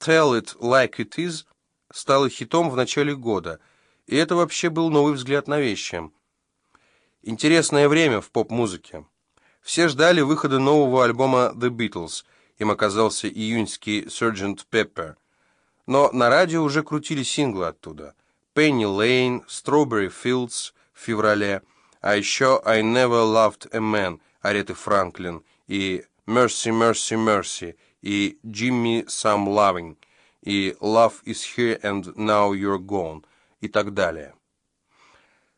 «Tell It Like It Is» стала хитом в начале года, и это вообще был новый взгляд на вещи. Интересное время в поп-музыке. Все ждали выхода нового альбома The Beatles, им оказался июньский Sgt. Pepper. Но на радио уже крутили синглы оттуда. Penny Lane, Strawberry Fields в феврале, а еще I Never Loved a Man Ареты Франклин и Mercy, Mercy, Mercy и Jimmy Some Loving и Love is Here and Now You're Gone и так далее.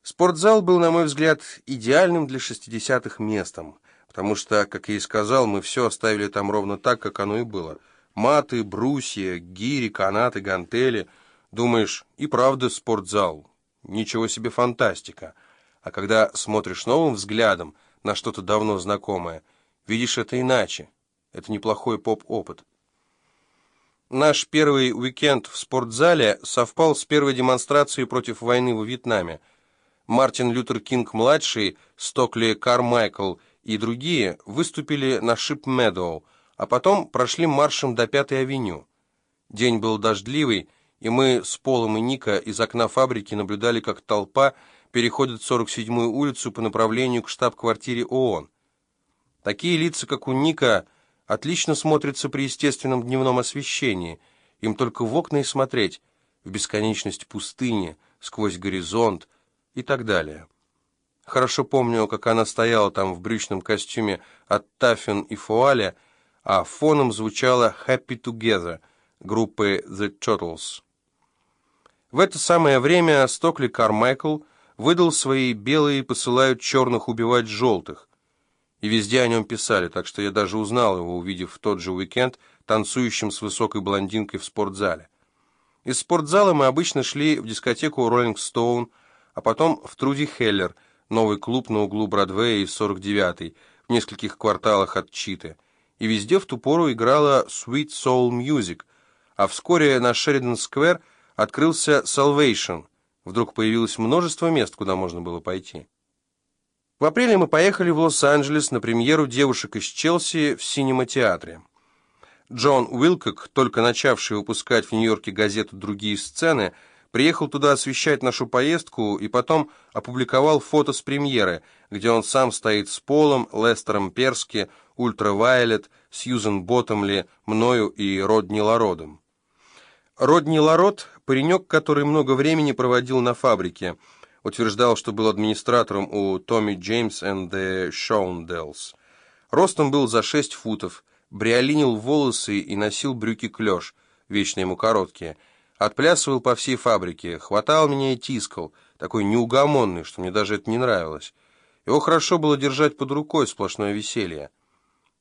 Спортзал был, на мой взгляд, идеальным для 60-х местом, потому что, как я и сказал, мы все оставили там ровно так, как оно и было. Маты, брусья, гири, канаты, гантели. Думаешь, и правда спортзал. Ничего себе фантастика. А когда смотришь новым взглядом на что-то давно знакомое, видишь это иначе. Это неплохой поп-опыт. Наш первый уикенд в спортзале совпал с первой демонстрацией против войны во Вьетнаме. Мартин Лютер Кинг-младший, Стокли Кармайкл и другие выступили на Шип-Медоу, а потом прошли маршем до Пятой авеню. День был дождливый, и мы с Полом и Ника из окна фабрики наблюдали, как толпа переходит 47-ю улицу по направлению к штаб-квартире ООН. Такие лица, как у Ника, отлично смотрятся при естественном дневном освещении. Им только в окна и смотреть, в бесконечность пустыни, сквозь горизонт и так далее. Хорошо помню, как она стояла там в брючном костюме от Таффин и Фуаля, а фоном звучала «Happy Together» группы The Turtles. В это самое время Стокли Кармайкл выдал свои белые посылают черных убивать желтых и везде о нем писали, так что я даже узнал его, увидев в тот же уикенд танцующим с высокой блондинкой в спортзале. Из спортзала мы обычно шли в дискотеку «Роллинг Стоун», а потом в «Труди Хеллер», новый клуб на углу Бродвея и 49-й, в нескольких кварталах от Читы. И везде в ту пору играла «Sweet Soul Music», а вскоре на Шеридан-сквер открылся «Salvation». Вдруг появилось множество мест, куда можно было пойти. В апреле мы поехали в Лос-Анджелес на премьеру «Девушек из Челси» в синема-театре. Джон Уилкок, только начавший выпускать в Нью-Йорке газету «Другие сцены», приехал туда освещать нашу поездку и потом опубликовал фото с премьеры, где он сам стоит с Полом, Лестером Перски, Ультравайлет, Сьюзен Боттомли, мною и Родни Лародом. Родни Ларод – паренек, который много времени проводил на фабрике – утверждал, что был администратором у Томми Джеймс and the Шоунделls. Ростом был за 6 футов, бриолинил волосы и носил брюки-клеш, вечно ему короткие. Отплясывал по всей фабрике, хватал меня и тискал, такой неугомонный, что мне даже это не нравилось. Его хорошо было держать под рукой, сплошное веселье.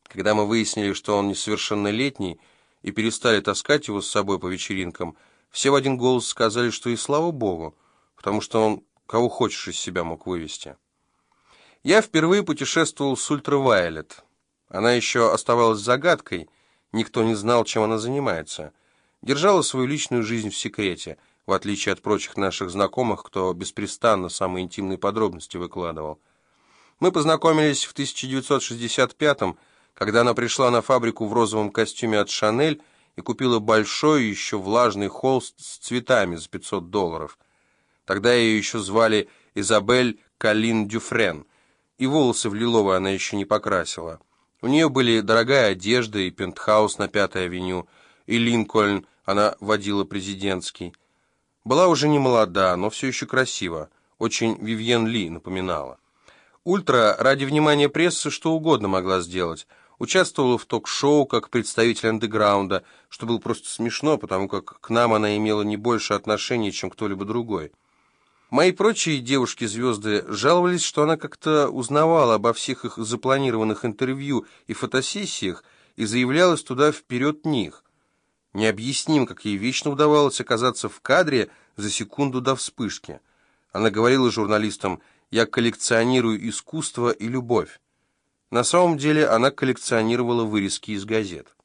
Когда мы выяснили, что он несовершеннолетний, и перестали таскать его с собой по вечеринкам, все в один голос сказали, что и слава богу, потому что он кого хочешь из себя мог вывести. Я впервые путешествовал с Ультравайлет. Она еще оставалась загадкой, никто не знал, чем она занимается. Держала свою личную жизнь в секрете, в отличие от прочих наших знакомых, кто беспрестанно самые интимные подробности выкладывал. Мы познакомились в 1965-м, когда она пришла на фабрику в розовом костюме от «Шанель» и купила большой еще влажный холст с цветами за 500 долларов – Тогда ее еще звали Изабель Калин Дюфрен, и волосы в лиловые она еще не покрасила. У нее были дорогая одежда и пентхаус на Пятой авеню, и Линкольн она водила президентский. Была уже не молода, но все еще красива, очень Вивьен Ли напоминала. Ультра ради внимания прессы что угодно могла сделать. Участвовала в ток-шоу как представитель андеграунда, что было просто смешно, потому как к нам она имела не больше отношения, чем кто-либо другой. Мои прочие девушки-звезды жаловались, что она как-то узнавала обо всех их запланированных интервью и фотосессиях и заявлялась туда вперед них. Необъясним, как ей вечно удавалось оказаться в кадре за секунду до вспышки. Она говорила журналистам «Я коллекционирую искусство и любовь». На самом деле она коллекционировала вырезки из газет.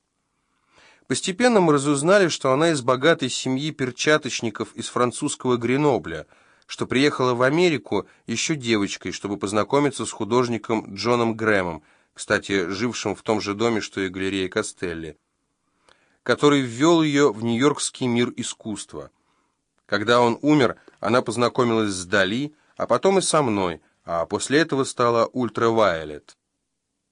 Постепенно мы разузнали, что она из богатой семьи перчаточников из французского Гренобля – что приехала в Америку еще девочкой, чтобы познакомиться с художником Джоном Грэмом, кстати, жившим в том же доме, что и галерея Костелли. который ввел ее в нью-йоркский мир искусства. Когда он умер, она познакомилась с Дали, а потом и со мной, а после этого стала ультравайолет.